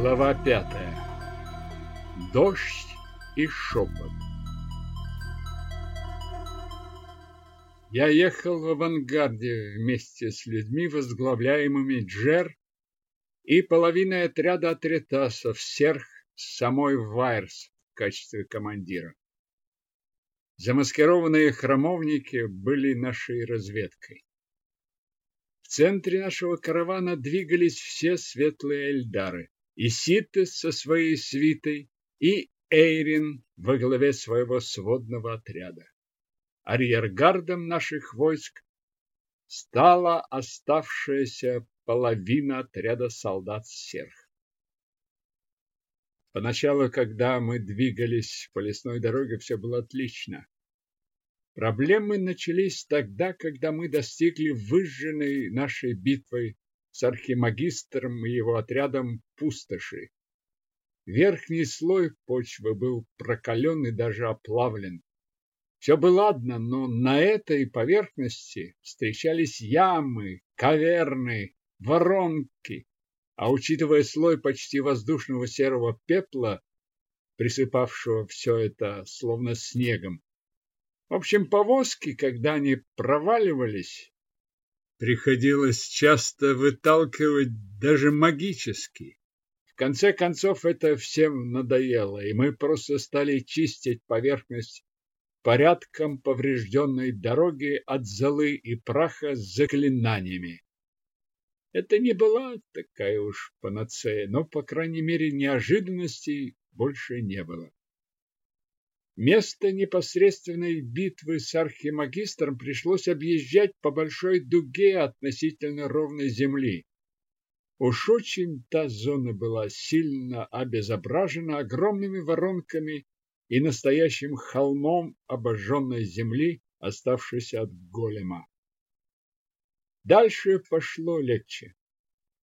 Глава пятая. Дождь и шепот. Я ехал в авангарде вместе с людьми, возглавляемыми Джер и половиной отряда атритасов Серх с самой Вайерс в качестве командира. Замаскированные храмовники были нашей разведкой. В центре нашего каравана двигались все светлые эльдары и Ситес со своей свитой, и Эйрин во главе своего сводного отряда. Арьергардом наших войск стала оставшаяся половина отряда солдат Серх. Поначалу, когда мы двигались по лесной дороге, все было отлично. Проблемы начались тогда, когда мы достигли выжженной нашей битвой с архимагистром и его отрядом пустоши. Верхний слой почвы был прокален и даже оплавлен. Все было ладно, но на этой поверхности встречались ямы, каверны, воронки, а учитывая слой почти воздушного серого пепла, присыпавшего все это словно снегом. В общем, повозки, когда они проваливались, приходилось часто выталкивать даже магически. В конце концов это всем надоело, и мы просто стали чистить поверхность порядком поврежденной дороги от золы и праха с заклинаниями. Это не была такая уж панацея, но, по крайней мере, неожиданностей больше не было. Место непосредственной битвы с архимагистром пришлось объезжать по большой дуге относительно ровной земли. Уж очень та зона была сильно обезображена огромными воронками и настоящим холмом обожженной земли, оставшейся от голема. Дальше пошло легче,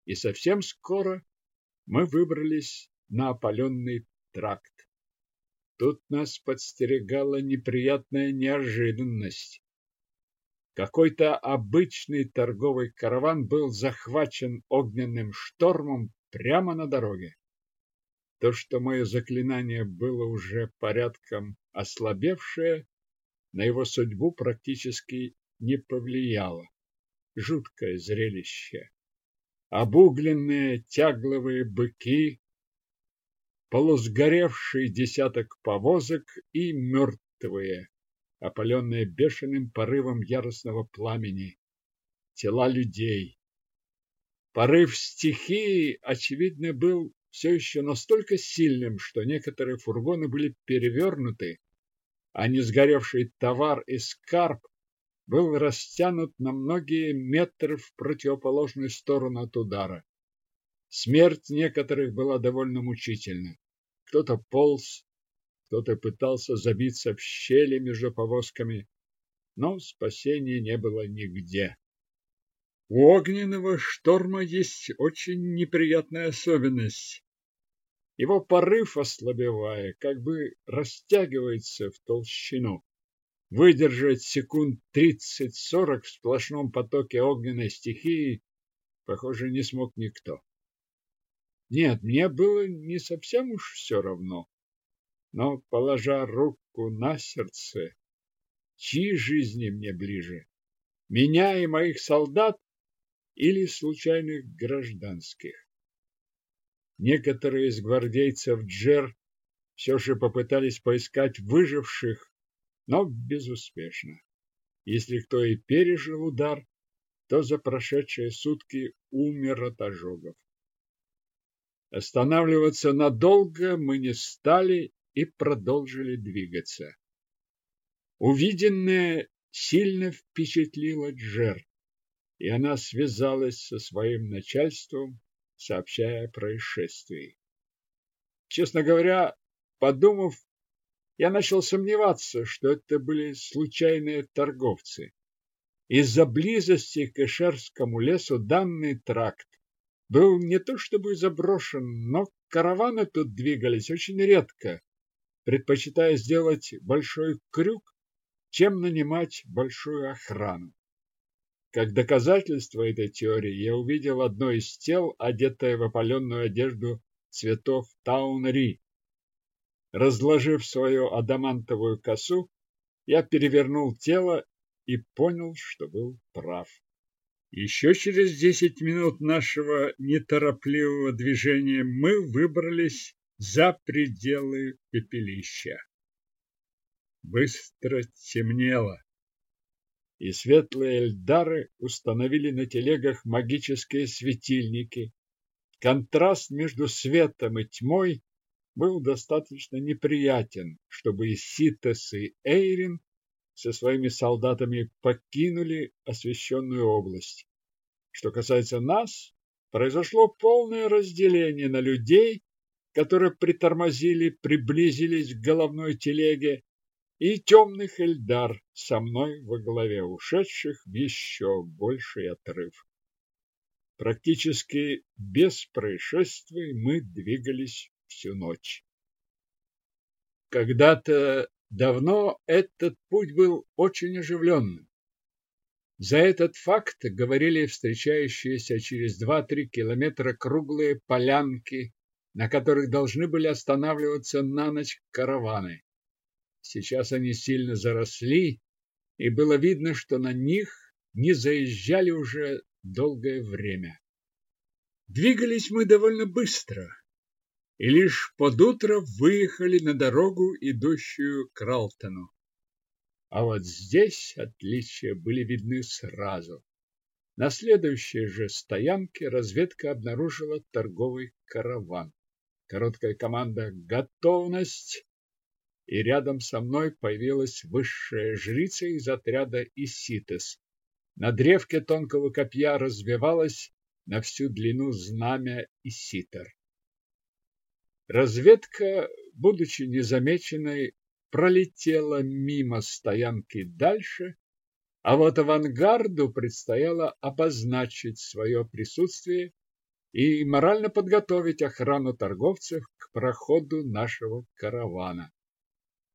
и совсем скоро мы выбрались на опаленный тракт. Тут нас подстерегала неприятная неожиданность. Какой-то обычный торговый караван был захвачен огненным штормом прямо на дороге. То, что мое заклинание было уже порядком ослабевшее, на его судьбу практически не повлияло. Жуткое зрелище. Обугленные тягловые быки, полусгоревший десяток повозок и мертвые, опаленные бешеным порывом яростного пламени, тела людей. Порыв стихии, очевидно, был все еще настолько сильным, что некоторые фургоны были перевернуты, а несгоревший товар и скарб был растянут на многие метры в противоположную сторону от удара. Смерть некоторых была довольно мучительна. Кто-то полз, кто-то пытался забиться в щели между повозками, но спасения не было нигде. У огненного шторма есть очень неприятная особенность. Его порыв, ослабевая, как бы растягивается в толщину. Выдержать секунд тридцать-сорок в сплошном потоке огненной стихии, похоже, не смог никто. Нет, мне было не совсем уж все равно. Но, положа руку на сердце, чьи жизни мне ближе? Меня и моих солдат или случайных гражданских? Некоторые из гвардейцев Джер все же попытались поискать выживших, но безуспешно. Если кто и пережил удар, то за прошедшие сутки умер от ожогов. Останавливаться надолго мы не стали и продолжили двигаться. Увиденное сильно впечатлило Джер, и она связалась со своим начальством, сообщая о происшествии. Честно говоря, подумав, я начал сомневаться, что это были случайные торговцы. Из-за близости к Эшерскому лесу данный тракт был не то чтобы заброшен, но караваны тут двигались очень редко, предпочитая сделать большой крюк, чем нанимать большую охрану. Как доказательство этой теории я увидел одно из тел, одетое в опаленную одежду цветов Таунри. Разложив свою адамантовую косу, я перевернул тело и понял, что был прав. Еще через десять минут нашего неторопливого движения мы выбрались за пределы пепелища. Быстро темнело, и светлые эльдары установили на телегах магические светильники. Контраст между светом и тьмой был достаточно неприятен, чтобы и Ситес, и Эйрин со своими солдатами покинули освещенную область. Что касается нас, произошло полное разделение на людей, которые притормозили, приблизились к головной телеге, и темных Эльдар со мной во главе ушедших в еще больший отрыв. Практически без происшествий мы двигались всю ночь. Когда-то давно этот путь был очень оживленным. За этот факт говорили встречающиеся через 2-3 километра круглые полянки, на которых должны были останавливаться на ночь караваны. Сейчас они сильно заросли, и было видно, что на них не заезжали уже долгое время. Двигались мы довольно быстро, и лишь под утро выехали на дорогу, идущую к Ралтону. А вот здесь отличия были видны сразу. На следующей же стоянке разведка обнаружила торговый караван. Короткая команда «Готовность!» и рядом со мной появилась высшая жрица из отряда Иситес. На древке тонкого копья развивалось на всю длину знамя Иситер. Разведка, будучи незамеченной, пролетела мимо стоянки дальше, а вот авангарду предстояло обозначить свое присутствие и морально подготовить охрану торговцев к проходу нашего каравана.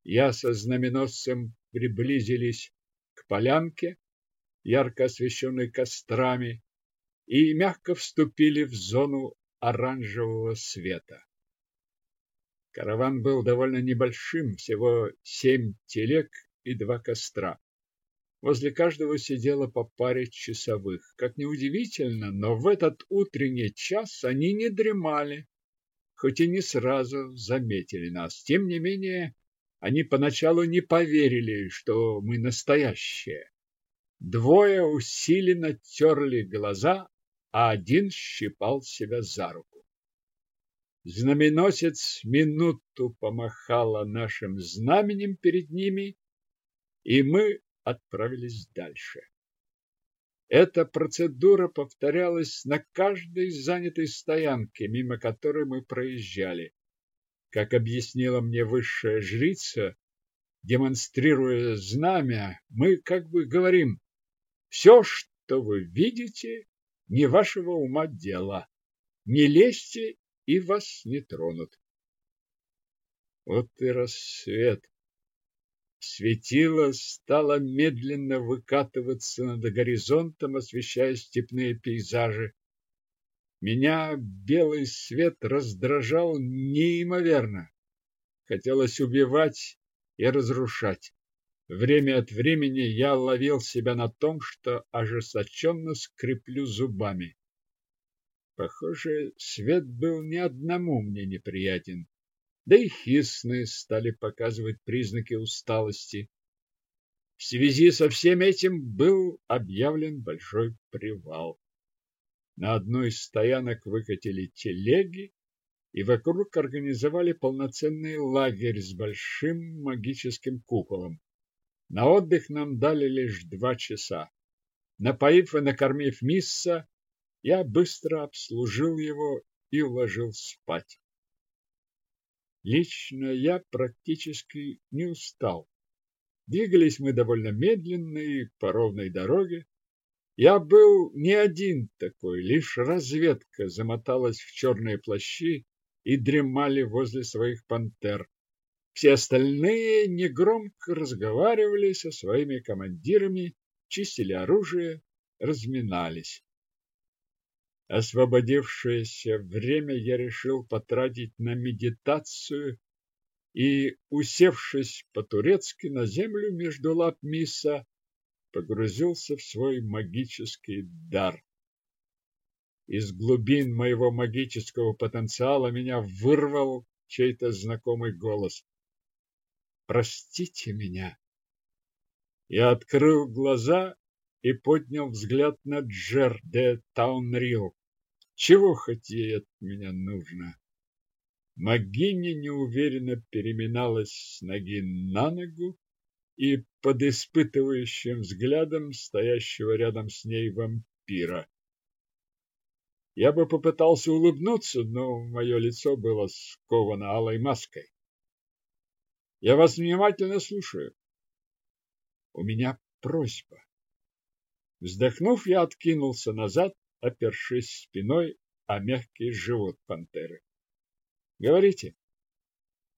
Я со знаменосцем приблизились к полянке, ярко освещенной кострами, и мягко вступили в зону оранжевого света. Караван был довольно небольшим, всего семь телег и два костра. Возле каждого сидело по паре часовых. Как ни удивительно, но в этот утренний час они не дремали, хоть и не сразу заметили нас. Тем не менее, они поначалу не поверили, что мы настоящие. Двое усиленно терли глаза, а один щипал себя за руку. Знаменосец минуту помахала нашим знаменем перед ними, и мы отправились дальше. Эта процедура повторялась на каждой занятой стоянке, мимо которой мы проезжали. Как объяснила мне высшая жрица, демонстрируя знамя, мы как бы говорим, все, что вы видите, не вашего ума дело. Не лезьте и вас не тронут. Вот и рассвет. Светило стало медленно выкатываться над горизонтом, освещая степные пейзажи. Меня белый свет раздражал неимоверно. Хотелось убивать и разрушать. Время от времени я ловил себя на том, что ожесточенно скреплю зубами. Похоже, свет был ни одному мне неприятен. Да и хисны стали показывать признаки усталости. В связи со всем этим был объявлен большой привал. На одной из стоянок выкатили телеги и вокруг организовали полноценный лагерь с большим магическим куполом. На отдых нам дали лишь два часа. Напоив и накормив Мисса, я быстро обслужил его и уложил спать. Лично я практически не устал. Двигались мы довольно медленно и по ровной дороге. Я был не один такой, лишь разведка замоталась в черные плащи и дремали возле своих пантер. Все остальные негромко разговаривали со своими командирами, чистили оружие, разминались. Освободившееся время я решил потратить на медитацию и, усевшись по-турецки на землю между лап Миса, погрузился в свой магический дар. Из глубин моего магического потенциала меня вырвал чей-то знакомый голос. «Простите меня!» Я открыл глаза и поднял взгляд на Джер де Таунрил. Чего хоть ей от меня нужно? Магиня неуверенно переминалась с ноги на ногу и под испытывающим взглядом стоящего рядом с ней вампира. Я бы попытался улыбнуться, но мое лицо было сковано алой маской. Я вас внимательно слушаю. У меня просьба. Вздохнув, я откинулся назад, опершись спиной о мягкий живот пантеры. Говорите.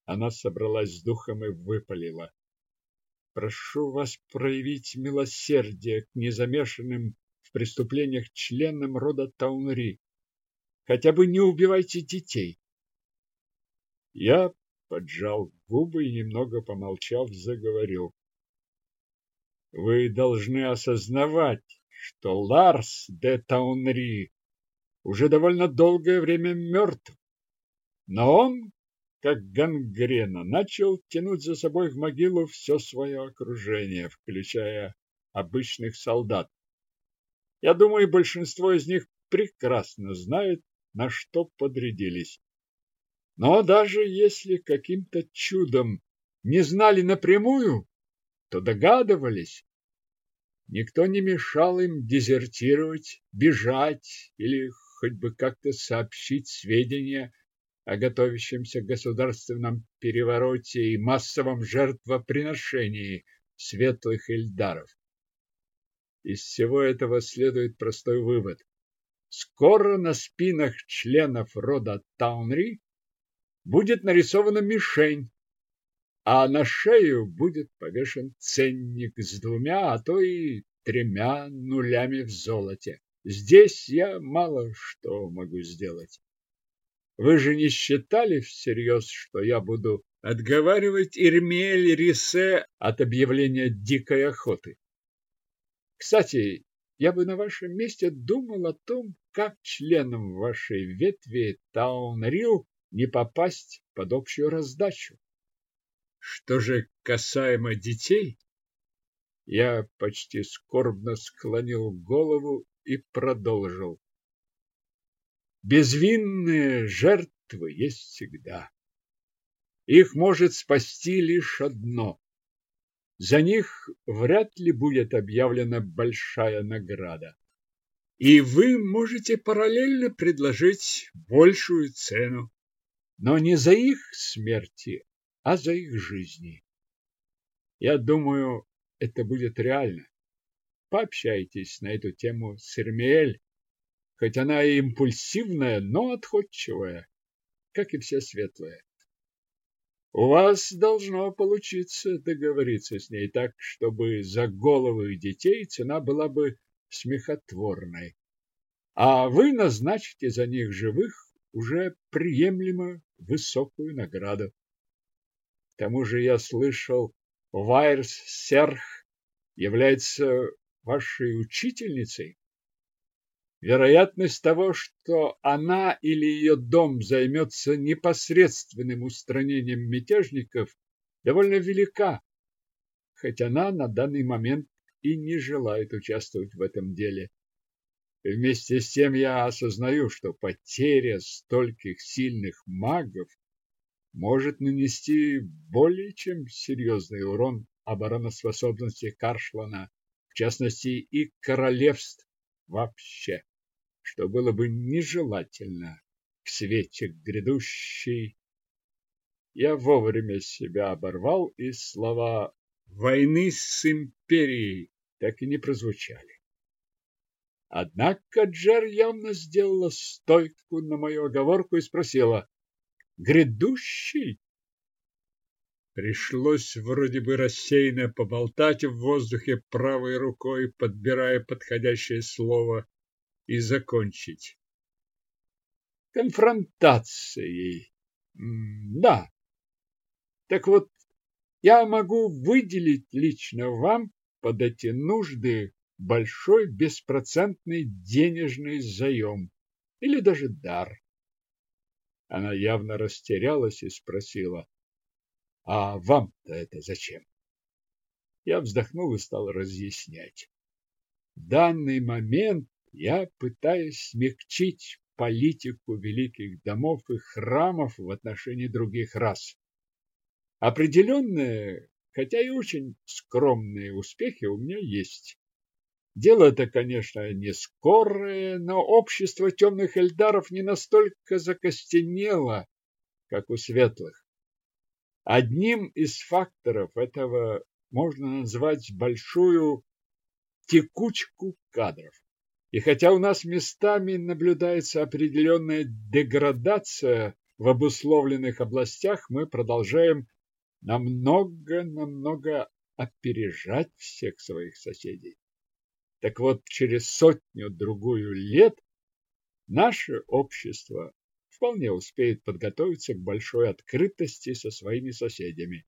Она собралась с духом и выпалила. Прошу вас проявить милосердие к незамешанным в преступлениях членам рода Таунри. Хотя бы не убивайте детей. Я поджал губы и, немного помолчав, заговорил. Вы должны осознавать, что Ларс де Таунри уже довольно долгое время мертв. Но он, как гангрена, начал тянуть за собой в могилу все свое окружение, включая обычных солдат. Я думаю, большинство из них прекрасно знают, на что подрядились. Но даже если каким-то чудом не знали напрямую, то догадывались. Никто не мешал им дезертировать, бежать или хоть бы как-то сообщить сведения о готовящемся государственном перевороте и массовом жертвоприношении светлых эльдаров. Из всего этого следует простой вывод. Скоро на спинах членов рода Таунри будет нарисована мишень, а на шею будет повешен ценник с двумя, а то и тремя нулями в золоте. Здесь я мало что могу сделать. Вы же не считали всерьез, что я буду отговаривать Ирмель Рисе от объявления дикой охоты? Кстати, я бы на вашем месте думал о том, как членам вашей ветви Таунрил не попасть под общую раздачу. Что же касаемо детей, я почти скорбно склонил голову и продолжил. Безвинные жертвы есть всегда. Их может спасти лишь одно. За них вряд ли будет объявлена большая награда. И вы можете параллельно предложить большую цену, но не за их смерти, а за их жизни. Я думаю, это будет реально. Пообщайтесь на эту тему с Ирмиэль, хоть она и импульсивная, но отходчивая, как и все светлые. У вас должно получиться договориться с ней так, чтобы за головы детей цена была бы смехотворной, а вы назначите за них живых уже приемлемо высокую награду. К тому же я слышал, Вайрс Серх является вашей учительницей. Вероятность того, что она или ее дом займется непосредственным устранением мятежников, довольно велика, хоть она на данный момент и не желает участвовать в этом деле. Вместе с тем я осознаю, что потеря стольких сильных магов может нанести более чем серьезный урон обороноспособности Каршлана, в частности и королевств вообще что было бы нежелательно в свете грядущей. Я вовремя себя оборвал, и слова «войны с империей» так и не прозвучали. Однако Джер явно сделала стойку на мою оговорку и спросила «Грядущий?» Пришлось вроде бы рассеянно поболтать в воздухе правой рукой, подбирая подходящее слово, и закончить. конфронтацией. Да. Так вот, я могу выделить лично вам под эти нужды большой беспроцентный денежный заем или даже дар. Она явно растерялась и спросила, а вам-то это зачем? Я вздохнул и стал разъяснять. В данный момент я пытаюсь смягчить политику великих домов и храмов в отношении других рас. Определенные, хотя и очень скромные успехи у меня есть. Дело это, конечно, не скорое, но общество темных эльдаров не настолько закостенело, как у светлых. Одним из факторов этого можно назвать большую текучку кадров. И хотя у нас местами наблюдается определенная деградация в обусловленных областях, мы продолжаем намного-намного опережать всех своих соседей. Так вот, через сотню-другую лет наше общество вполне успеет подготовиться к большой открытости со своими соседями.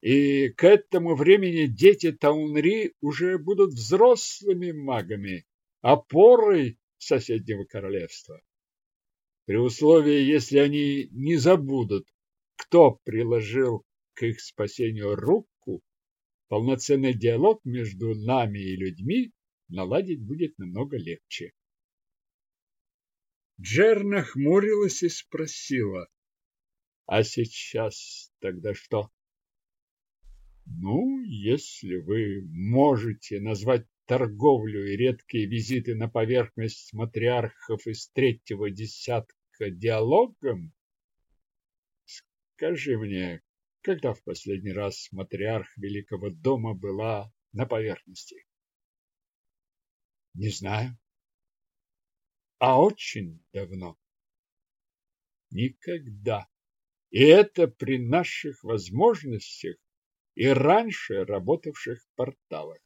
И к этому времени дети Таунри уже будут взрослыми магами, опорой соседнего королевства. При условии, если они не забудут, кто приложил к их спасению руку, полноценный диалог между нами и людьми наладить будет намного легче. Джер нахмурилась и спросила, а сейчас тогда что? Ну, если вы можете назвать торговлю и редкие визиты на поверхность матриархов из третьего десятка диалогом, скажи мне, когда в последний раз матриарх Великого дома была на поверхности? Не знаю. А очень давно. Никогда. И это при наших возможностях и раньше работавших порталах.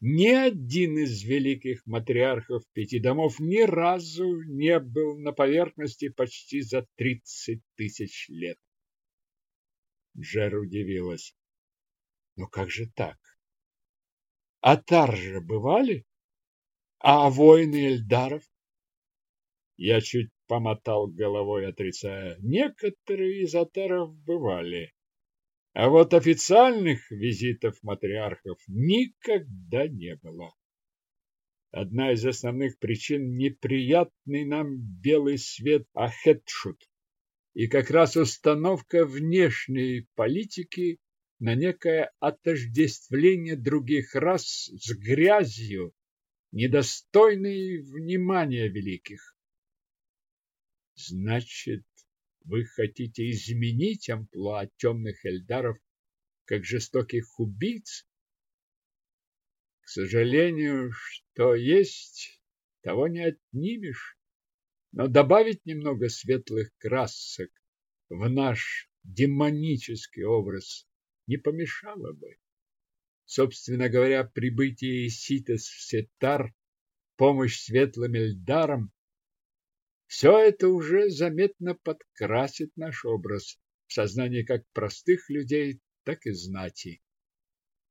Ни один из великих матриархов пяти домов ни разу не был на поверхности почти за тридцать тысяч лет. Джер удивилась. Но как же так? А Таржа бывали? А воины Эльдаров? Я чуть помотал головой, отрицая. Некоторые из атаров бывали. А вот официальных визитов матриархов никогда не было. Одна из основных причин – неприятный нам белый свет Ахетшут. И как раз установка внешней политики на некое отождествление других рас с грязью недостойный внимания великих. Значит, вы хотите изменить амплуа темных эльдаров как жестоких убийц? К сожалению, что есть, того не отнимешь. Но добавить немного светлых красок в наш демонический образ не помешало бы. Собственно говоря, прибытие Ситес в Сетар, помощь светлым Эльдарам – все это уже заметно подкрасит наш образ в сознании как простых людей, так и знати.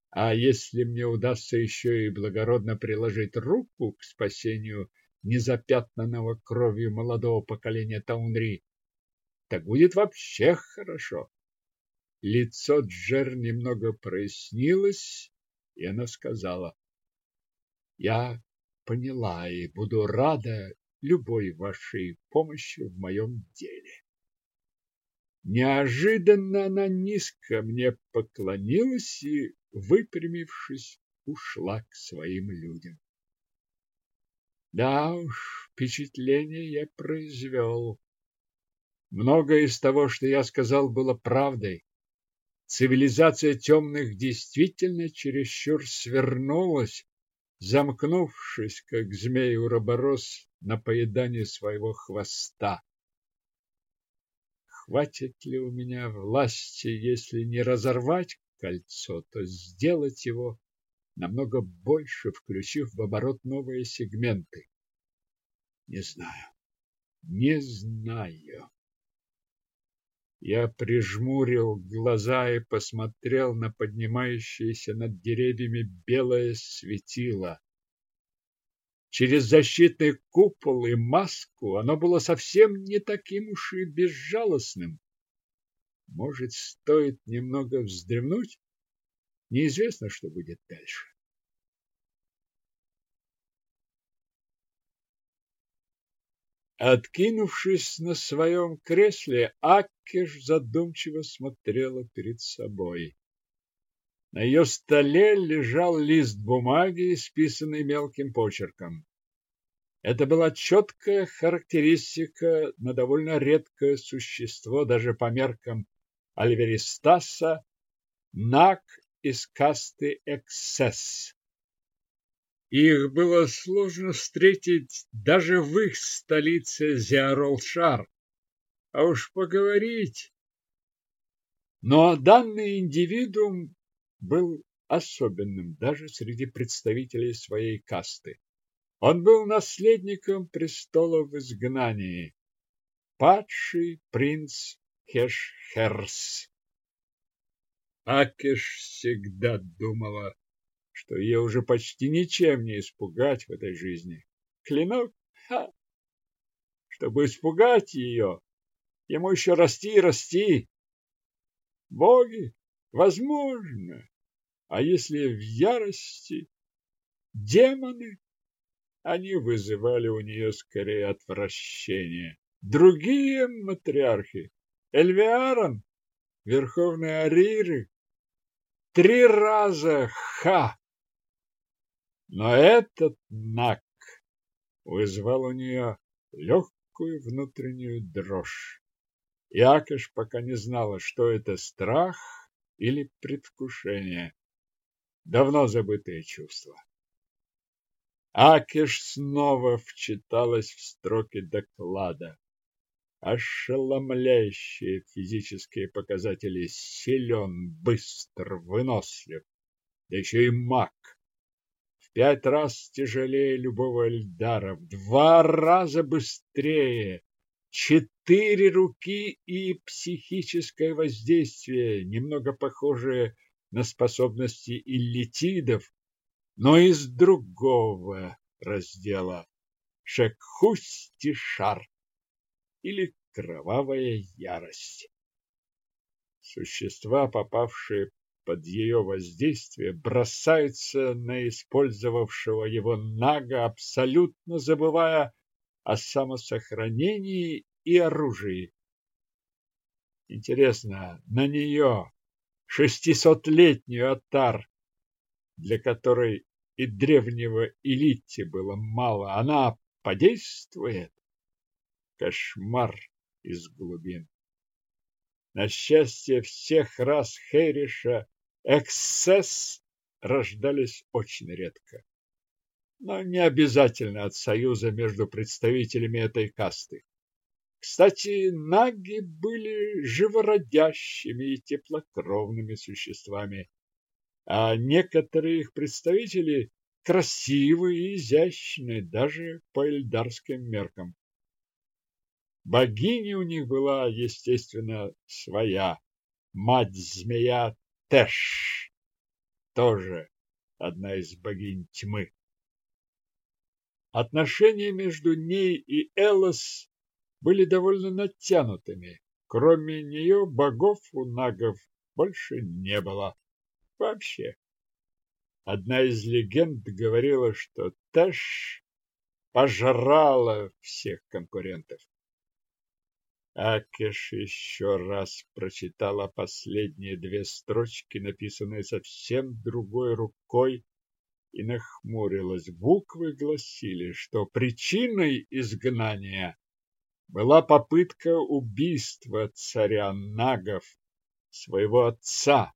А если мне удастся еще и благородно приложить руку к спасению незапятнанного кровью молодого поколения Таунри, так будет вообще хорошо. Лицо Джер немного прояснилось, и она сказала, «Я поняла и буду рада любой вашей помощи в моем деле». Неожиданно она низко мне поклонилась и, выпрямившись, ушла к своим людям. Да уж, впечатление я произвел. Многое из того, что я сказал, было правдой. Цивилизация темных действительно чересчур свернулась, замкнувшись, как змей-уроборос, на поедании своего хвоста. Хватит ли у меня власти, если не разорвать кольцо, то сделать его намного больше, включив в оборот новые сегменты? Не знаю. Не знаю. Я прижмурил глаза и посмотрел на поднимающееся над деревьями белое светило. Через защитный купол и маску оно было совсем не таким уж и безжалостным. Может, стоит немного вздремнуть? Неизвестно, что будет дальше. Откинувшись на своем кресле, Аккеш задумчиво смотрела перед собой. На ее столе лежал лист бумаги, списанный мелким почерком. Это была четкая характеристика на довольно редкое существо, даже по меркам Альверистаса, Нак из касты Эксесс. Их было сложно встретить даже в их столице Зиаролшар, а уж поговорить. Но данный индивидуум был особенным даже среди представителей своей касты. Он был наследником престола в изгнании, падший принц Хешхерс. Акеш всегда думала, что ее уже почти ничем не испугать в этой жизни. Клинок? Ха! Чтобы испугать ее, ему еще расти и расти. Боги? Возможно. А если в ярости? Демоны? Они вызывали у нее скорее отвращение. Другие матриархи? Эльвиарон? Верховные Ариры? Три раза ха! Но этот Нак вызвал у нее легкую внутреннюю дрожь. Акиш пока не знала, что это страх или предвкушение. Давно забытые чувства. Акиш снова вчиталась в строки доклада. Ошеломляющие физические показатели силен, быстр, вынослив, да еще и маг пять раз тяжелее любого Эльдара, в два раза быстрее, четыре руки и психическое воздействие, немного похожее на способности иллитидов, но из другого раздела Шекхустишар или Кровавая ярость. Существа, попавшие под ее воздействие бросается на использовавшего его Нага, абсолютно забывая о самосохранении и оружии. Интересно, на нее, шестисотлетнюю Атар, для которой и древнего Илити было мало, она подействует? Кошмар из глубин. На счастье всех рас Хейриша Эксцесс рождались очень редко, но не обязательно от союза между представителями этой касты. Кстати, наги были живородящими и теплокровными существами, а некоторые их представители красивые и изящные даже по эльдарским меркам. Богиня у них была, естественно, своя, мать-змея Тэш, тоже одна из богинь тьмы. Отношения между ней и Элос были довольно натянутыми. Кроме нее богов у нагов больше не было. Вообще. Одна из легенд говорила, что Тэш пожрала всех конкурентов. Акеш еще раз прочитала последние две строчки, написанные совсем другой рукой, и нахмурилась. Буквы гласили, что причиной изгнания была попытка убийства царя Нагов, своего отца.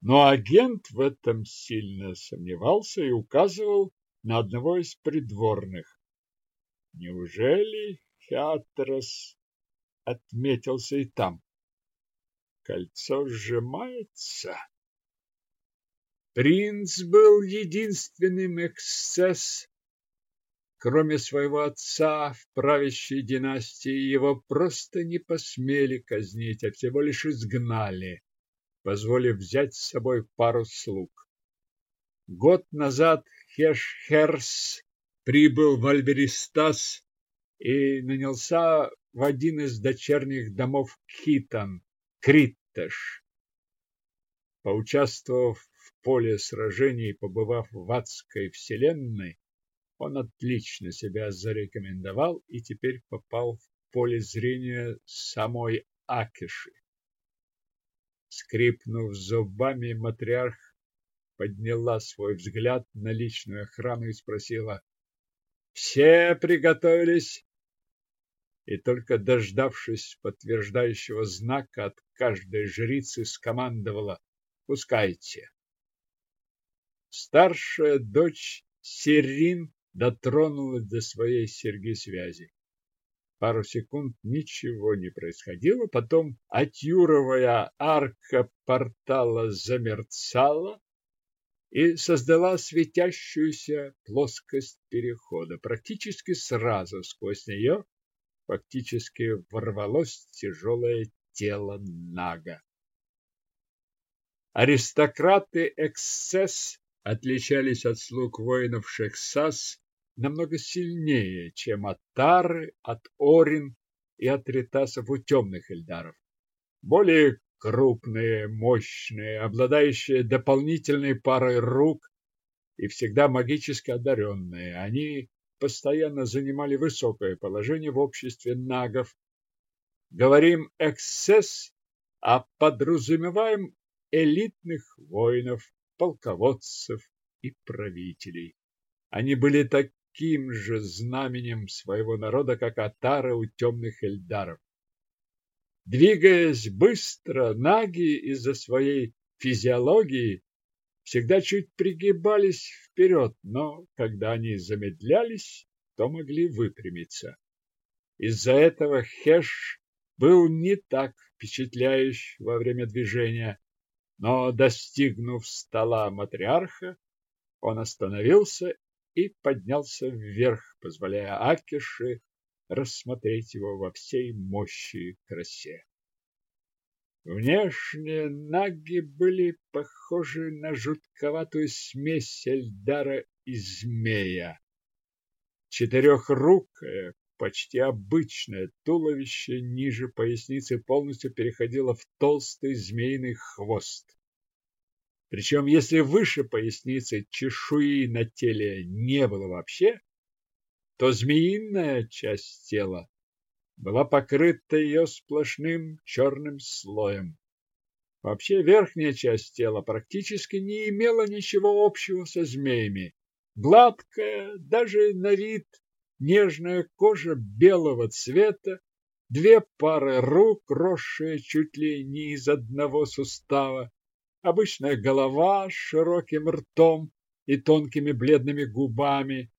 Но агент в этом сильно сомневался и указывал на одного из придворных. Неужели Хиатрос отметился и там. Кольцо сжимается. Принц был единственным эксцесс, Кроме своего отца в правящей династии его просто не посмели казнить, а всего лишь изгнали, позволив взять с собой пару слуг. Год назад Хешхерс прибыл в Альберистас и нанялся в один из дочерних домов Хитан, Криттеш. Поучаствовав в поле сражений, побывав в адской вселенной, он отлично себя зарекомендовал и теперь попал в поле зрения самой Акиши. Скрипнув зубами, матриарх подняла свой взгляд на личную охрану и спросила, «Все приготовились?» И только дождавшись подтверждающего знака от каждой жрицы, скомандовала, «Пускайте». Старшая дочь Серин дотронулась до своей серьги-связи. Пару секунд ничего не происходило, потом отюровая арка портала замерцала и создала светящуюся плоскость перехода. Практически сразу сквозь нее фактически ворвалось тяжелое тело Нага. Аристократы Эксцесс отличались от слуг воинов Шексас намного сильнее, чем от Тары, от Орин и от Ритасов у темных эльдаров. Более крупные, мощные, обладающие дополнительной парой рук и всегда магически одаренные. Они постоянно занимали высокое положение в обществе нагов. Говорим «эксцесс», а подразумеваем элитных воинов, полководцев и правителей. Они были таким же знаменем своего народа, как атары у темных эльдаров. Двигаясь быстро, наги из-за своей физиологии всегда чуть пригибались вперед, но когда они замедлялись, то могли выпрямиться. Из-за этого Хеш был не так впечатляющий во время движения, но, достигнув стола матриарха, он остановился и поднялся вверх, позволяя Акиши рассмотреть его во всей мощи и красе. Внешне наги были похожи на жутковатую смесь Эльдара и змея. Четырехрукое, почти обычное туловище ниже поясницы полностью переходило в толстый змеиный хвост. Причем, если выше поясницы чешуи на теле не было вообще, то змеиная часть тела была покрыта ее сплошным черным слоем. Вообще верхняя часть тела практически не имела ничего общего со змеями. Гладкая, даже на вид нежная кожа белого цвета, две пары рук, росшие чуть ли не из одного сустава, обычная голова с широким ртом и тонкими бледными губами,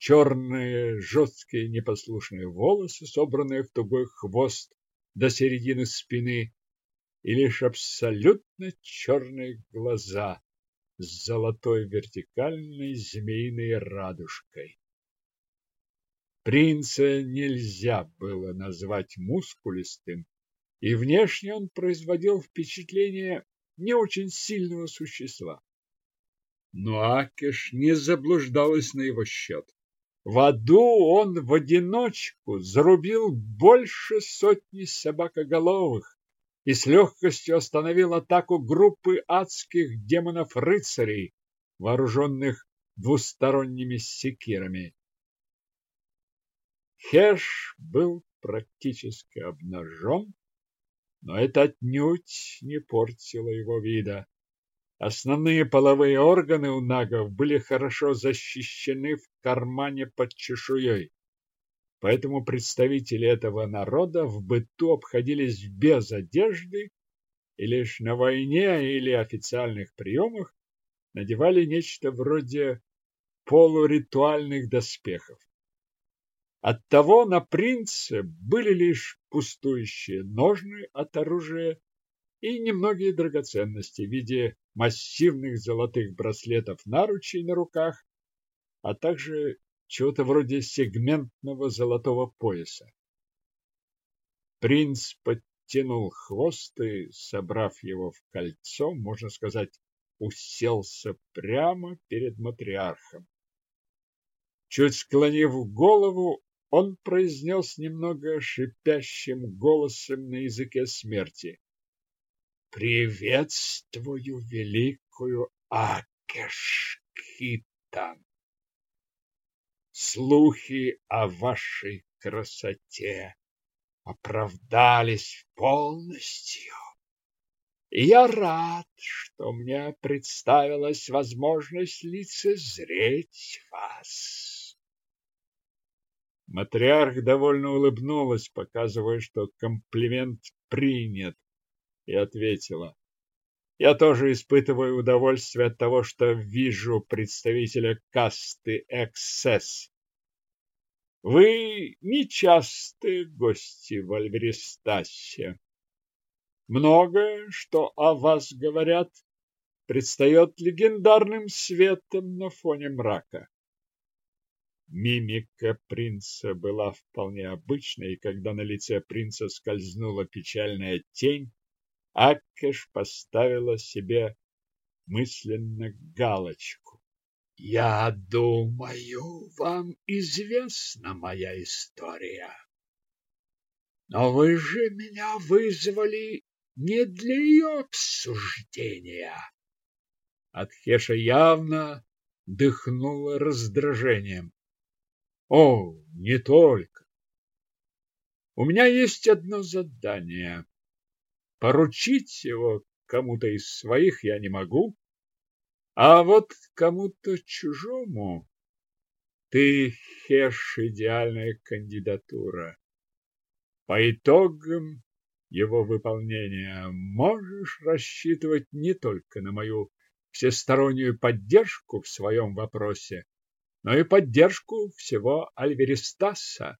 черные жесткие непослушные волосы, собранные в тугой хвост до середины спины, и лишь абсолютно черные глаза с золотой вертикальной змеиной радужкой. Принца нельзя было назвать мускулистым, и внешне он производил впечатление не очень сильного существа. Но Акиш не заблуждалась на его счет. В аду он в одиночку зарубил больше сотни собакоголовых и с легкостью остановил атаку группы адских демонов-рыцарей, вооруженных двусторонними секирами. Хеш был практически обнажен, но это отнюдь не портило его вида. Основные половые органы у нагов были хорошо защищены в кармане под чешуей. Поэтому представители этого народа в быту обходились без одежды и лишь на войне или официальных приемах надевали нечто вроде полуритуальных доспехов. Оттого на принце были лишь пустующие ножны от оружия и немногие драгоценности в виде массивных золотых браслетов наручей на руках, а также чего-то вроде сегментного золотого пояса. Принц подтянул хвост и, собрав его в кольцо, можно сказать, уселся прямо перед матриархом. Чуть склонив голову, он произнес немного шипящим голосом на языке смерти. «Приветствую великую Акешкитан! Слухи о вашей красоте оправдались полностью. я рад, что мне представилась возможность лицезреть вас. Матриарх довольно улыбнулась, показывая, что комплимент принят, и ответила. Я тоже испытываю удовольствие от того, что вижу представителя касты XS. Вы нечастые гости в Альберистасе. Многое, что о вас говорят, предстает легендарным светом на фоне мрака. Мимика принца была вполне обычной, и когда на лице принца скользнула печальная тень, Аккеш поставила себе мысленно галочку. «Я думаю, вам известна моя история. Но вы же меня вызвали не для ее обсуждения». Атхеша явно дыхнула раздражением. О, не только. У меня есть одно задание. Поручить его кому-то из своих я не могу, а вот кому-то чужому ты, Хеш, идеальная кандидатура. По итогам его выполнения можешь рассчитывать не только на мою всестороннюю поддержку в своем вопросе, но и поддержку всего Альверистаса.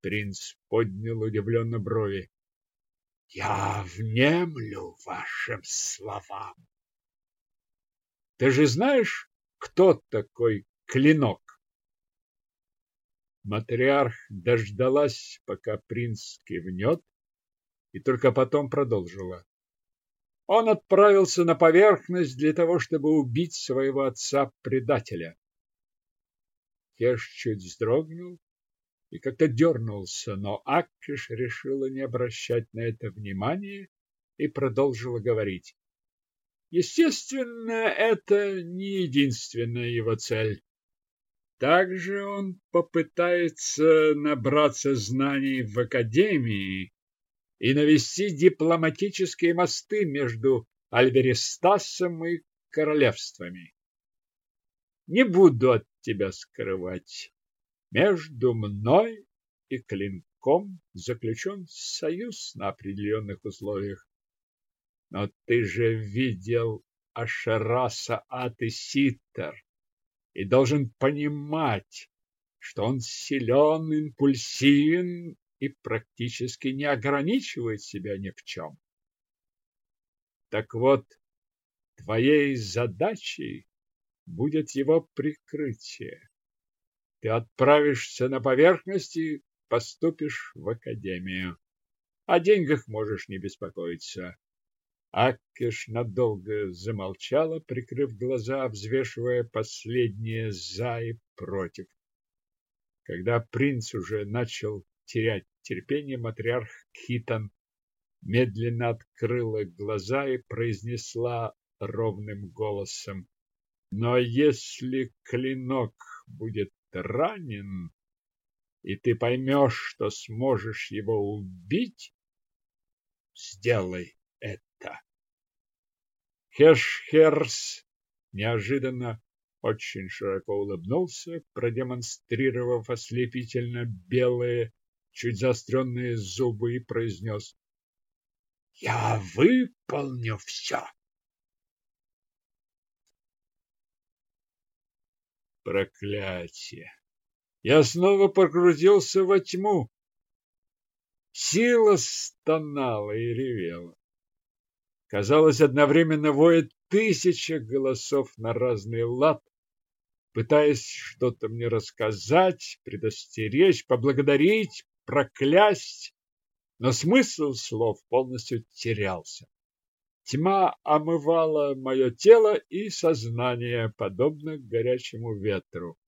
Принц поднял удивленно брови. Я внемлю вашим словам. Ты же знаешь, кто такой клинок? Матриарх дождалась, пока принц кивнет, и только потом продолжила. Он отправился на поверхность для того, чтобы убить своего отца-предателя. Кеш чуть вздрогнул и как-то дернулся, но Аккиш решила не обращать на это внимания и продолжила говорить. Естественно, это не единственная его цель. Также он попытается набраться знаний в академии и навести дипломатические мосты между Альберестасом и королевствами. Не буду от тебя скрывать. Между мной и клинком заключен союз на определенных условиях. Но ты же видел Ашераса Атыситер и должен понимать, что он силен, импульсивен и практически не ограничивает себя ни в чем. Так вот, твоей задачей будет его прикрытие. Ты отправишься на поверхность и поступишь в академию. О деньгах можешь не беспокоиться. Аккеш надолго замолчала, прикрыв глаза, взвешивая последнее за и против. Когда принц уже начал терять терпение, матриарх Хитон медленно открыла глаза и произнесла ровным голосом. Но если клинок будет ранен, и ты поймешь, что сможешь его убить, сделай это. Хешхерс неожиданно очень широко улыбнулся, продемонстрировав ослепительно белые, чуть заостренные зубы и произнес «Я выполню все!» Проклятие! Я снова погрузился во тьму. Сила стонала и ревела. Казалось, одновременно воет тысяча голосов на разный лад, пытаясь что-то мне рассказать, предостеречь, поблагодарить, проклясть, но смысл слов полностью терялся. Тьма омывала мое тело и сознание, подобно горячему ветру.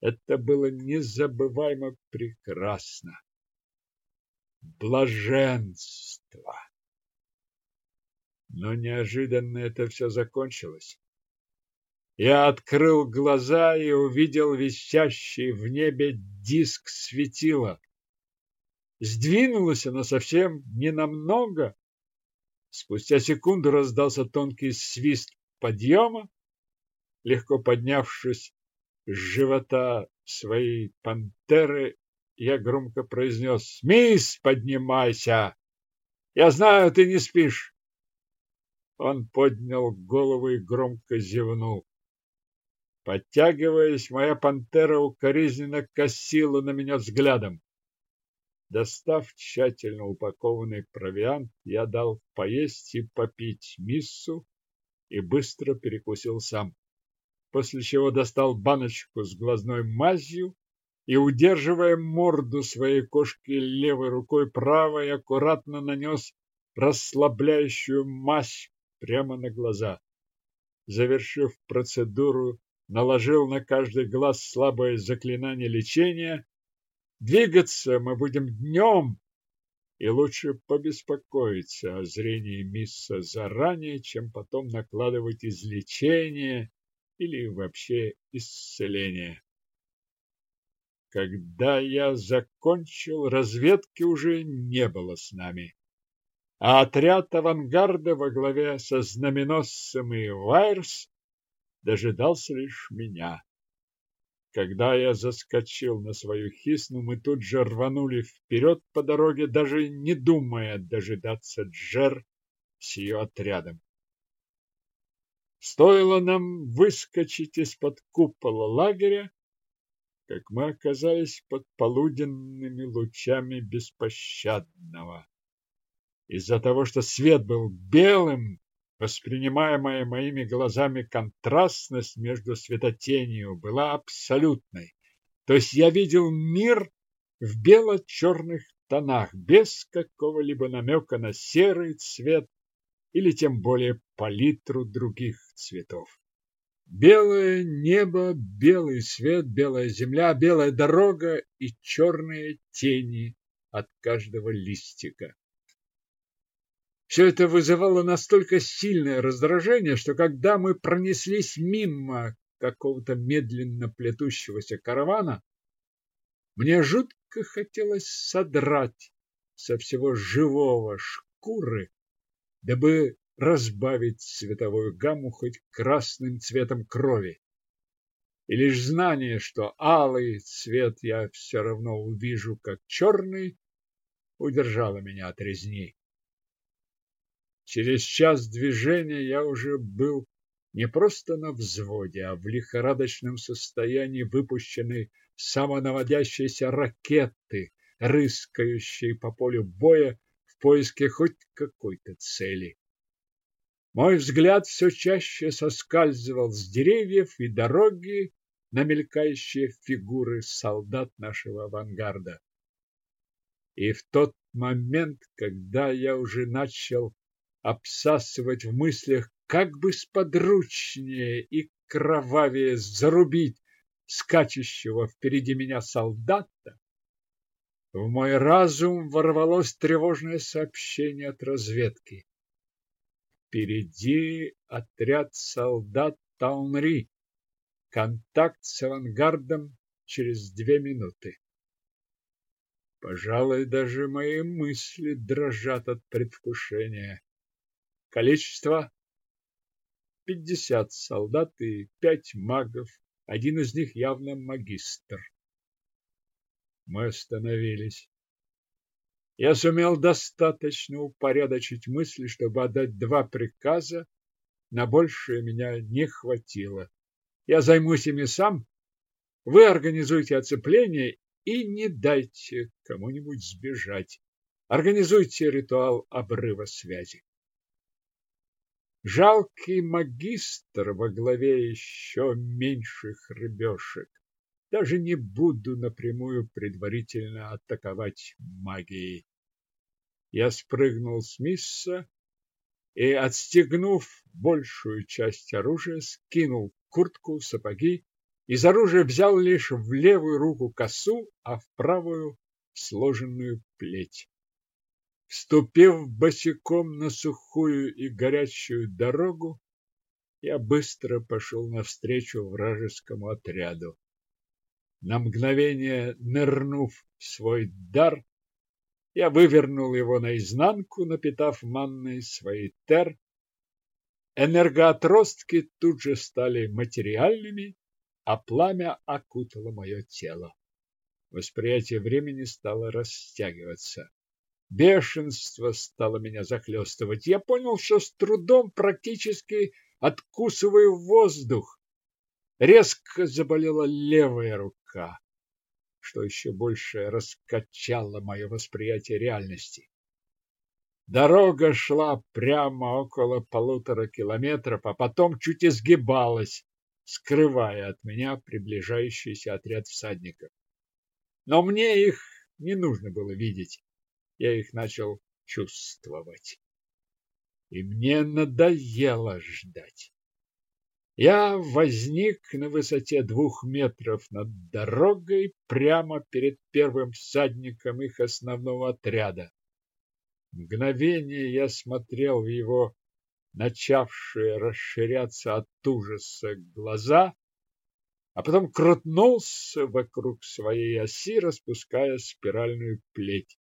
Это было незабываемо прекрасно. Блаженство! Но неожиданно это все закончилось. Я открыл глаза и увидел висящий в небе диск светила. Сдвинулось оно совсем ненамного. Спустя секунду раздался тонкий свист подъема. Легко поднявшись с живота своей пантеры, я громко произнес «Мисс, поднимайся! Я знаю, ты не спишь!» Он поднял голову и громко зевнул. Подтягиваясь, моя пантера укоризненно косила на меня взглядом. Достав тщательно упакованный провиант, я дал поесть и попить миссу и быстро перекусил сам. После чего достал баночку с глазной мазью и, удерживая морду своей кошки левой рукой правой, аккуратно нанес расслабляющую мазь прямо на глаза. Завершив процедуру, наложил на каждый глаз слабое заклинание лечения. Двигаться мы будем днем, и лучше побеспокоиться о зрении Мисса заранее, чем потом накладывать излечение или вообще исцеление. Когда я закончил, разведки уже не было с нами а отряд авангарда во главе со знаменосцем и Вайерс дожидался лишь меня. Когда я заскочил на свою хисну, мы тут же рванули вперед по дороге, даже не думая дожидаться Джер с ее отрядом. Стоило нам выскочить из-под купола лагеря, как мы оказались под полуденными лучами беспощадного. Из-за того, что свет был белым, воспринимаемая моими глазами контрастность между светотенью была абсолютной. То есть я видел мир в бело-черных тонах, без какого-либо намека на серый цвет или тем более палитру других цветов. Белое небо, белый свет, белая земля, белая дорога и черные тени от каждого листика. Все это вызывало настолько сильное раздражение, что когда мы пронеслись мимо какого-то медленно плетущегося каравана, мне жутко хотелось содрать со всего живого шкуры, дабы разбавить цветовую гамму хоть красным цветом крови. И лишь знание, что алый цвет я все равно увижу, как черный, удержало меня от резней. Через час движения я уже был не просто на взводе, а в лихорадочном состоянии выпущенной самонаводящейся ракеты, рыскающей по полю боя в поиске хоть какой-то цели. Мой взгляд все чаще соскальзывал с деревьев и дороги на мелькающие фигуры солдат нашего авангарда. И в тот момент, когда я уже начал обсасывать в мыслях, как бы сподручнее и кровавее зарубить скачущего впереди меня солдата, в мой разум ворвалось тревожное сообщение от разведки. Впереди отряд солдат Таунри. Контакт с авангардом через две минуты. Пожалуй, даже мои мысли дрожат от предвкушения. Количество – пятьдесят солдат и пять магов, один из них явно магистр. Мы остановились. Я сумел достаточно упорядочить мысли, чтобы отдать два приказа, на большее меня не хватило. Я займусь ими сам, вы организуйте оцепление и не дайте кому-нибудь сбежать. Организуйте ритуал обрыва связи. Жалкий магистр во главе еще меньших рыбешек. Даже не буду напрямую предварительно атаковать магией. Я спрыгнул с мисса и, отстегнув большую часть оружия, скинул куртку, сапоги. Из оружия взял лишь в левую руку косу, а в правую — сложенную плеть. Вступив босиком на сухую и горячую дорогу, я быстро пошел навстречу вражескому отряду. На мгновение нырнув в свой дар, я вывернул его наизнанку, напитав манной свои тер. Энергоотростки тут же стали материальными, а пламя окутало мое тело. Восприятие времени стало растягиваться. Бешенство стало меня захлестывать. Я понял, что с трудом практически откусываю воздух. Резко заболела левая рука что еще больше раскачало мое восприятие реальности. Дорога шла прямо около полутора километров, а потом чуть изгибалась, скрывая от меня приближающийся отряд всадников. Но мне их не нужно было видеть. Я их начал чувствовать. И мне надоело ждать. Я возник на высоте двух метров над дорогой прямо перед первым всадником их основного отряда. Мгновение я смотрел в его начавшие расширяться от ужаса глаза, а потом крутнулся вокруг своей оси, распуская спиральную плеть.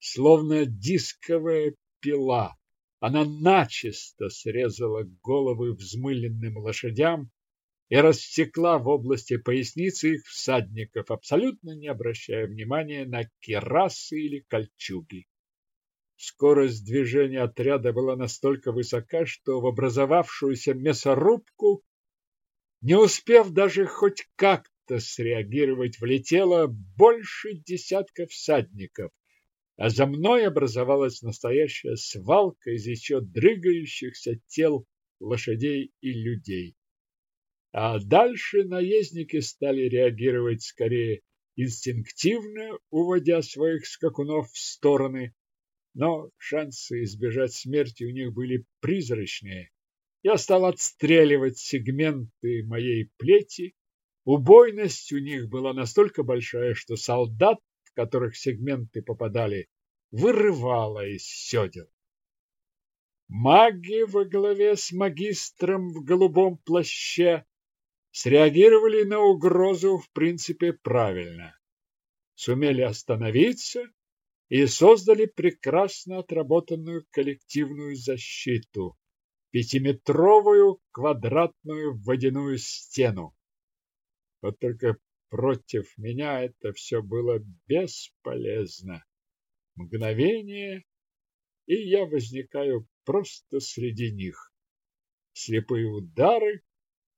Словно дисковая пила, она начисто срезала головы взмыленным лошадям и рассекла в области поясницы их всадников, абсолютно не обращая внимания на керасы или кольчуги. Скорость движения отряда была настолько высока, что в образовавшуюся мясорубку, не успев даже хоть как-то среагировать, влетело больше десятка всадников, а за мной образовалась настоящая свалка из еще дрыгающихся тел лошадей и людей. А дальше наездники стали реагировать скорее инстинктивно, уводя своих скакунов в стороны, но шансы избежать смерти у них были призрачные. Я стал отстреливать сегменты моей плети. Убойность у них была настолько большая, что солдат которых сегменты попадали, вырывало из седел. Маги во главе с магистром в голубом плаще среагировали на угрозу в принципе правильно. Сумели остановиться и создали прекрасно отработанную коллективную защиту – пятиметровую квадратную водяную стену. Вот только Против меня это все было бесполезно. Мгновение, и я возникаю просто среди них. Слепые удары,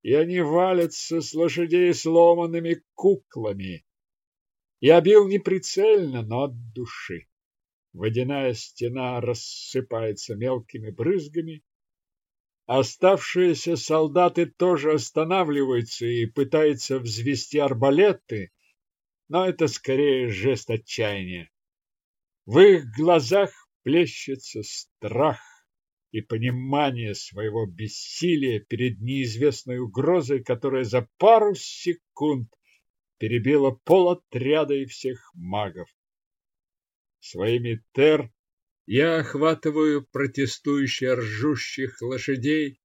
и они валятся с лошадей сломанными куклами. Я бил неприцельно, но от души. Водяная стена рассыпается мелкими брызгами, Оставшиеся солдаты тоже останавливаются и пытаются взвести арбалеты, но это скорее жест отчаяния. В их глазах плещется страх и понимание своего бессилия перед неизвестной угрозой, которая за пару секунд перебила пол отряда и всех магов. Своими тер я охватываю протестующих ржущих лошадей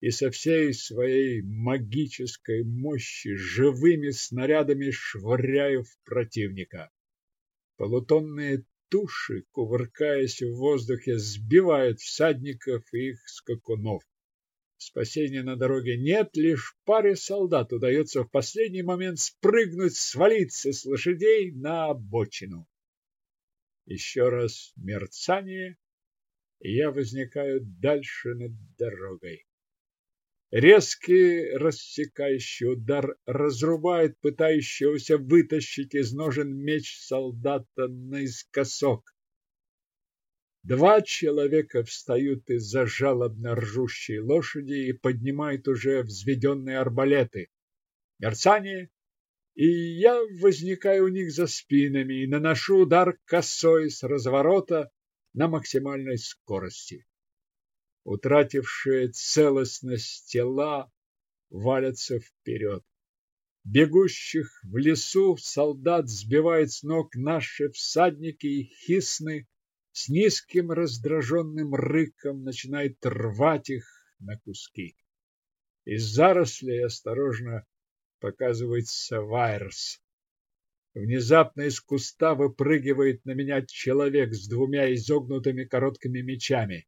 и со всей своей магической мощи живыми снарядами швыряю в противника. Полутонные туши, кувыркаясь в воздухе, сбивают всадников и их скакунов. Спасения на дороге нет, лишь паре солдат удается в последний момент спрыгнуть, свалиться с лошадей на обочину. Еще раз мерцание, и я возникаю дальше над дорогой. Резкий рассекающий удар разрубает пытающегося вытащить из ножен меч солдата наискосок. Два человека встают из-за жалобно ржущей лошади и поднимают уже взведенные арбалеты. Мерцание, и я возникаю у них за спинами и наношу удар косой с разворота на максимальной скорости. Утратившие целостность тела валятся вперед. Бегущих в лесу солдат сбивает с ног наши всадники и хисны с низким раздраженным рыком начинает рвать их на куски. Из зарослей осторожно показывается Вайерс. Внезапно из куста выпрыгивает на меня человек с двумя изогнутыми короткими мечами.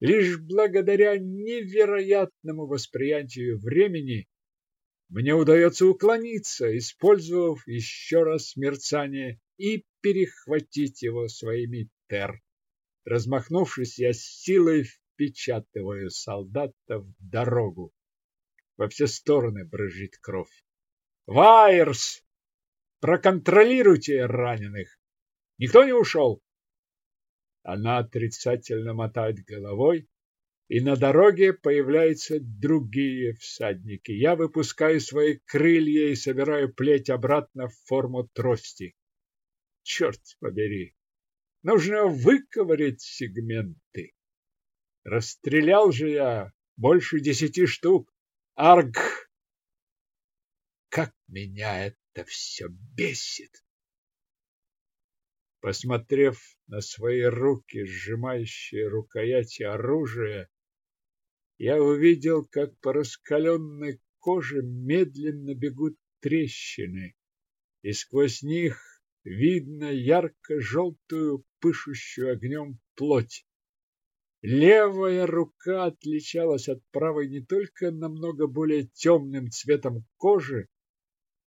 Лишь благодаря невероятному восприятию времени мне удается уклониться, использовав еще раз мерцание и перехватить его своими тер. Размахнувшись, я с силой впечатываю солдата в дорогу. Во все стороны брызжет кровь. Вайерс! Проконтролируйте раненых! Никто не ушел? Она отрицательно мотает головой, и на дороге появляются другие всадники. Я выпускаю свои крылья и собираю плеть обратно в форму трости. Черт побери! Нужно выковырять сегменты. Расстрелял же я больше десяти штук. Арг! Как меня это все бесит! Посмотрев на свои руки, сжимающие рукояти оружия, я увидел, как по раскаленной коже медленно бегут трещины, и сквозь них видно ярко-желтую, пышущую огнем плоть. Левая рука отличалась от правой не только намного более темным цветом кожи,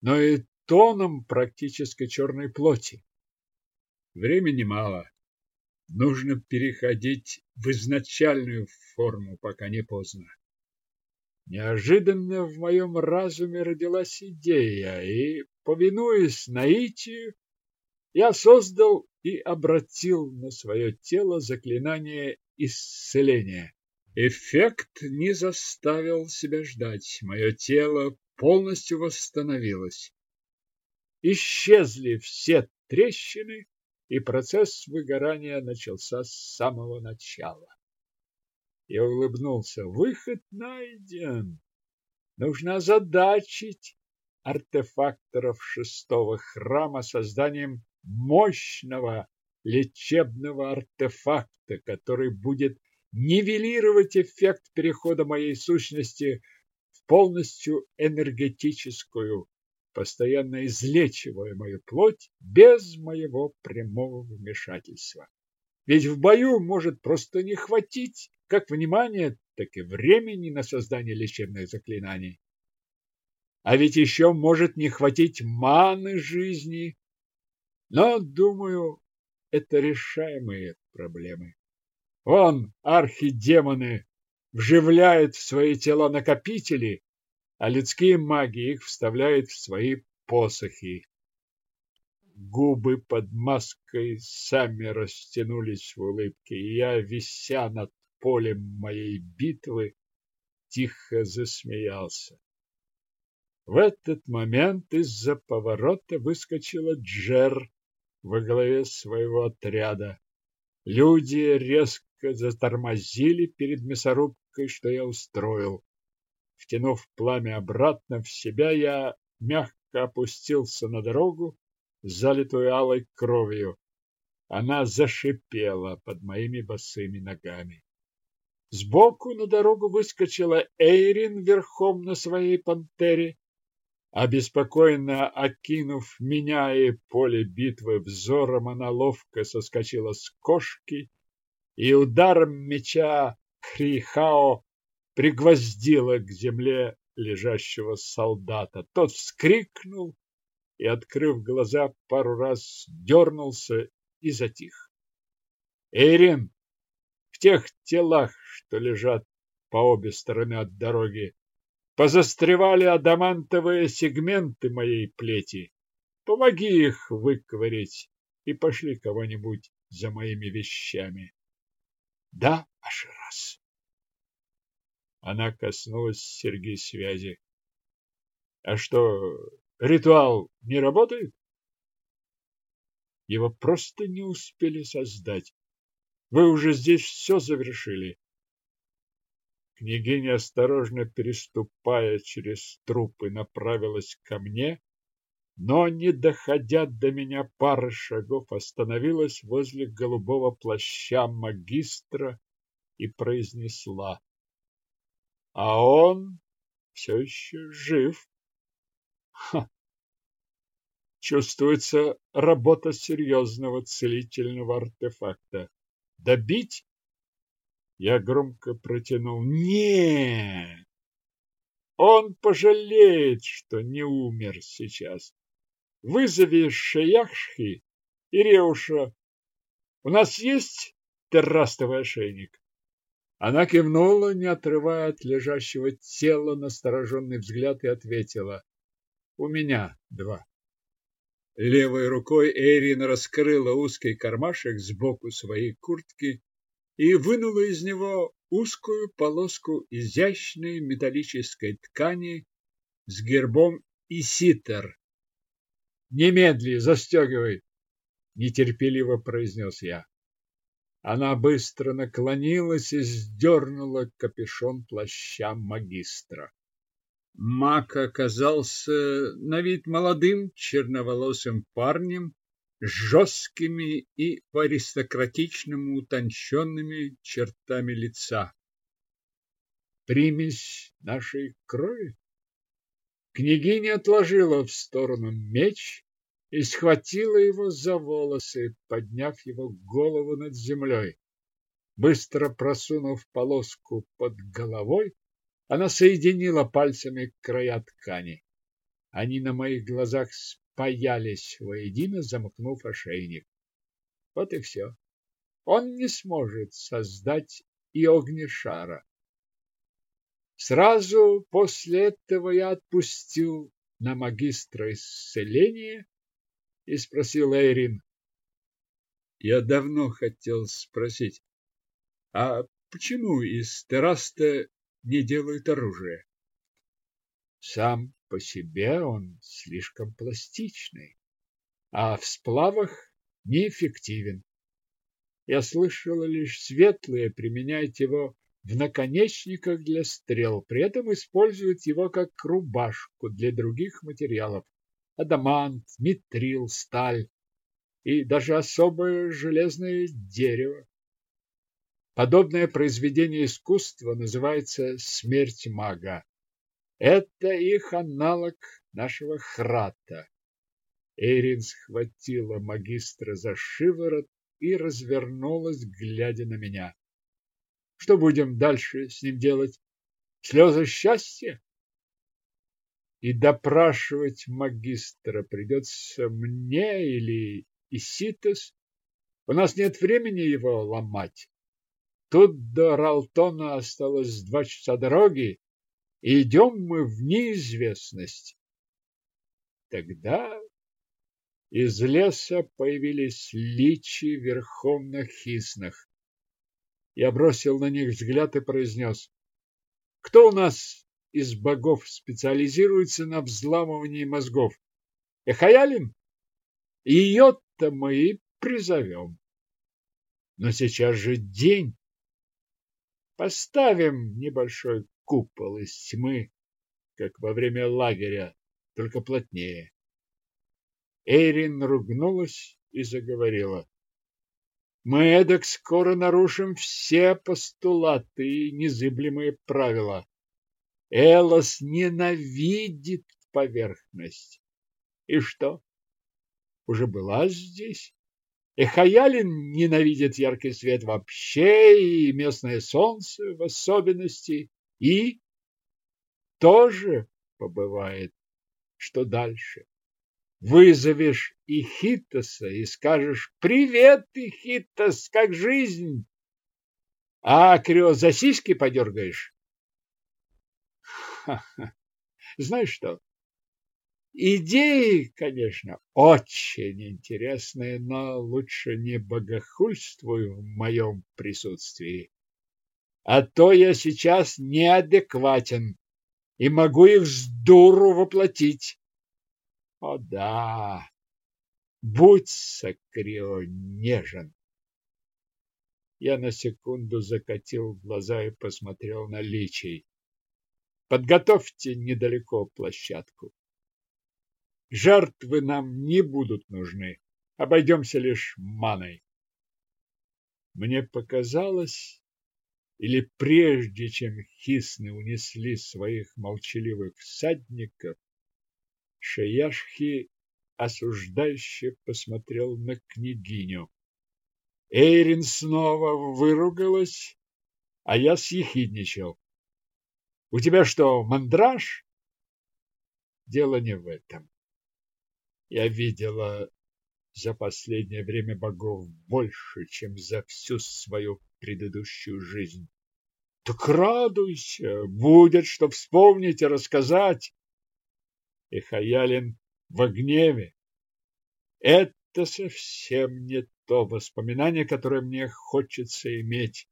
но и тоном практически черной плоти. Времени мало. Нужно переходить в изначальную форму, пока не поздно. Неожиданно в моем разуме родилась идея, и, повинуясь наитию, я создал и обратил на свое тело заклинание исцеления. Эффект не заставил себя ждать. Мое тело полностью восстановилось. Исчезли все трещины, и процесс выгорания начался с самого начала. Я улыбнулся. Выход найден. Нужно озадачить артефакторов шестого храма созданием мощного лечебного артефакта, который будет нивелировать эффект перехода моей сущности в полностью энергетическую, постоянно излечивая мою плоть без моего прямого вмешательства. Ведь в бою может просто не хватить как внимания, так и времени на создание лечебных заклинаний. А ведь еще может не хватить маны жизни но, думаю, это решаемые проблемы. Он, архидемоны, вживляет в свои тела накопители, а людские маги их вставляют в свои посохи. Губы под маской сами растянулись в улыбке, и я, вися над полем моей битвы, тихо засмеялся. В этот момент из-за поворота выскочила Джер во главе своего отряда. Люди резко затормозили перед мясорубкой, что я устроил. Втянув пламя обратно в себя, я мягко опустился на дорогу, залитую алой кровью. Она зашипела под моими босыми ногами. Сбоку на дорогу выскочила Эйрин верхом на своей пантере Обеспокоенно окинув меня и поле битвы взором, она ловко соскочила с кошки и ударом меча Крихао пригвоздила к земле лежащего солдата. Тот вскрикнул и, открыв глаза, пару раз дернулся и затих. Эйрин, в тех телах, что лежат по обе стороны от дороги, Позастревали адамантовые сегменты моей плети. Помоги их выковырять и пошли кого-нибудь за моими вещами. Да, Аширас. Она коснулась Сергей связи. А что, ритуал не работает? Его просто не успели создать. Вы уже здесь все завершили. Княгиня, осторожно переступая через трупы, направилась ко мне, но, не доходя до меня пары шагов, остановилась возле голубого плаща магистра и произнесла. А он все еще жив. Ха. Чувствуется работа серьезного целительного артефакта. Добить? Я громко протянул. Нет! Он пожалеет, что не умер сейчас. Вызови Шаяхши и Реуша. У нас есть террастовый ошейник? Она кивнула, не отрывая от лежащего тела настороженный взгляд, и ответила. У меня два. Левой рукой Эйрин раскрыла узкий кармашек сбоку своей куртки и вынула из него узкую полоску изящной металлической ткани с гербом Иситер Немедли, застегивай, нетерпеливо произнес я. Она быстро наклонилась и сдернула капюшон плаща магистра. Мак оказался на вид молодым черноволосым парнем жесткими и по-аристократичному утонченными чертами лица. Примесь нашей крови? Княгиня отложила в сторону меч и схватила его за волосы, подняв его голову над землей. Быстро просунув полоску под головой, она соединила пальцами края ткани. Они на моих глазах спаялись воедино, замкнув ошейник. Вот и все. Он не сможет создать и огнешара. Сразу после этого я отпустил на магистра исцеления и спросил Эйрин. Я давно хотел спросить, а почему из тераста не делают оружие? Сам по себе он слишком пластичный, а в сплавах неэффективен. Я слышала лишь светлые применять его в наконечниках для стрел, при этом используют его как рубашку для других материалов. Адамант, митрил, сталь и даже особое железное дерево. Подобное произведение искусства называется «Смерть мага». Это их аналог нашего храта. Эйрин схватила магистра за шиворот и развернулась, глядя на меня. Что будем дальше с ним делать? Слезы счастья? И допрашивать магистра придется мне или Иситос. У нас нет времени его ломать. Тут до Ралтона осталось два часа дороги, идем мы в неизвестность. Тогда из леса появились личи верхом на хиснах. Я бросил на них взгляд и произнес. Кто у нас из богов специализируется на взламывании мозгов? Эхаялин? Ее-то мы и призовем. Но сейчас же день. Поставим небольшой купол из тьмы, как во время лагеря, только плотнее. Эйрин ругнулась и заговорила. Мы эдак скоро нарушим все постулаты и незыблемые правила. Элос ненавидит поверхность. И что? Уже была здесь? Эхаялин ненавидит яркий свет вообще и местное солнце в особенности. И тоже побывает. Что дальше? Вызовешь Ихитоса и скажешь «Привет, Ихитос, как жизнь?» А Крё за сиськи подергаешь? Ха-ха. Знаешь что? Идеи, конечно, очень интересные, но лучше не богохульствуй в моем присутствии. А то я сейчас неадекватен и могу их с дуру воплотить. О да, будь, Сакрио, нежен. Я на секунду закатил глаза и посмотрел на личей. Подготовьте недалеко площадку. Жертвы нам не будут нужны. Обойдемся лишь маной. Мне показалось, или прежде чем хисны унесли своих молчаливых всадников, Шаяшхи осуждающе посмотрел на княгиню. Эйрин снова выругалась, а я съехидничал. — У тебя что, мандраж? Дело не в этом. Я видела за последнее время богов больше, чем за всю свою предыдущую жизнь. Так радуйся, будет что вспомнить и рассказать. И Хаялин в гневе. Это совсем не то воспоминание, которое мне хочется иметь,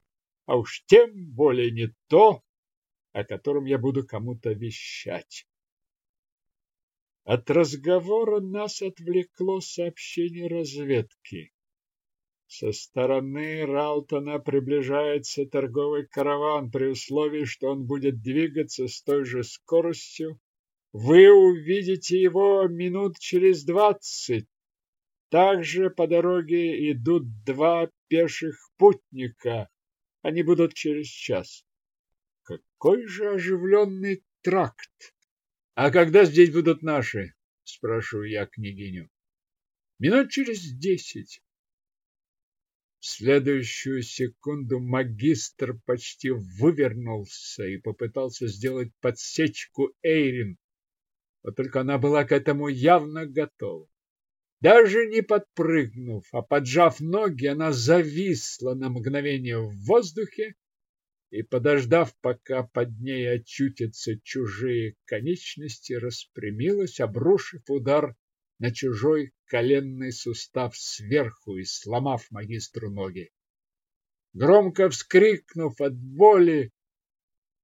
а уж тем более не то, о котором я буду кому-то вещать. От разговора нас отвлекло сообщение разведки. Со стороны Раутона приближается торговый караван при условии, что он будет двигаться с той же скоростью. Вы увидите его минут через двадцать. Также по дороге идут два пеших путника. Они будут через час. Какой же оживленный тракт! А когда здесь будут наши? Спрашиваю я княгиню. Минут через десять. В следующую секунду магистр почти вывернулся и попытался сделать подсечку Эйрин. Вот только она была к этому явно готова. Даже не подпрыгнув, а поджав ноги, она зависла на мгновение в воздухе и, подождав, пока под ней очутятся чужие конечности, распрямилась, обрушив удар на чужой коленный сустав сверху и сломав магистру ноги. Громко вскрикнув от боли,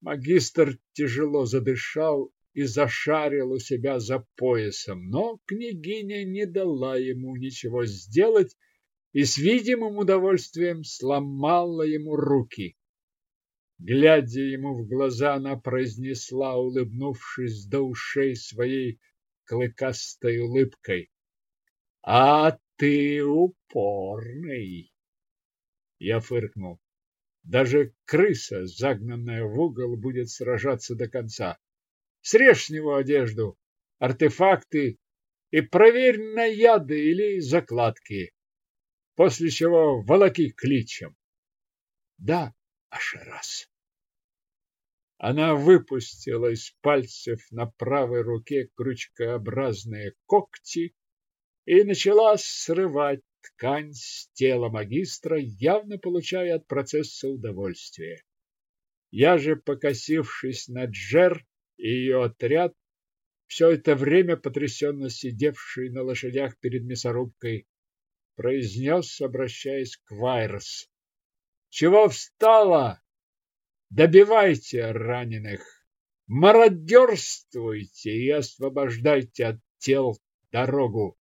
магистр тяжело задышал и зашарил у себя за поясом, но княгиня не дала ему ничего сделать и с видимым удовольствием сломала ему руки. Глядя ему в глаза, она произнесла, улыбнувшись до ушей своей клыкастой улыбкой. — А ты упорный! Я фыркнул. Даже крыса, загнанная в угол, будет сражаться до конца. Срежь с него одежду, артефакты и проверь на яды или закладки, после чего волоки кличем. Да, Ашерас. Она выпустила из пальцев на правой руке крючкообразные когти и начала срывать ткань с тела магистра, явно получая от процесса удовольствие. Я же, покосившись на Джер и ее отряд, все это время потрясенно сидевший на лошадях перед мясорубкой, произнес, обращаясь к Вайрос. «Чего встала? Добивайте раненых, мародерствуйте и освобождайте от тел дорогу.